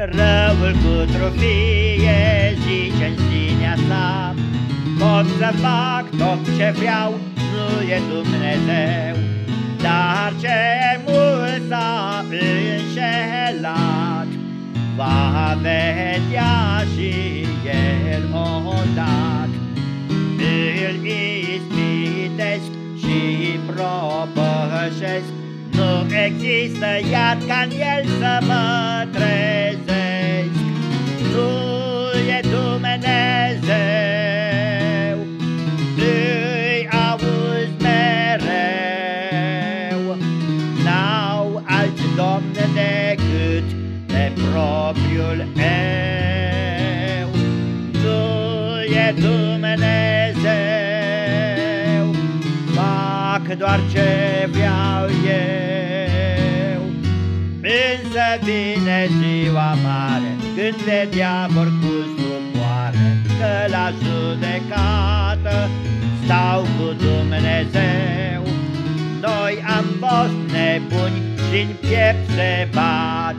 Omul cu trufie zice în sinea sa. Pot să fac tot ce vreau, nu e Dumnezeu. Dar ce mult s-a înșelat Va vedea și el odată. Îl ispitesc și propășesc Nu există iad ca în el să mă trezesc propriul eu Nu e Dumnezeu fac doar ce vreau eu. Însă vine ziua mare, când de diavol cu stupoare, că la judecată stau cu Dumnezeu. Noi am fost nebuni și-n piept se bat,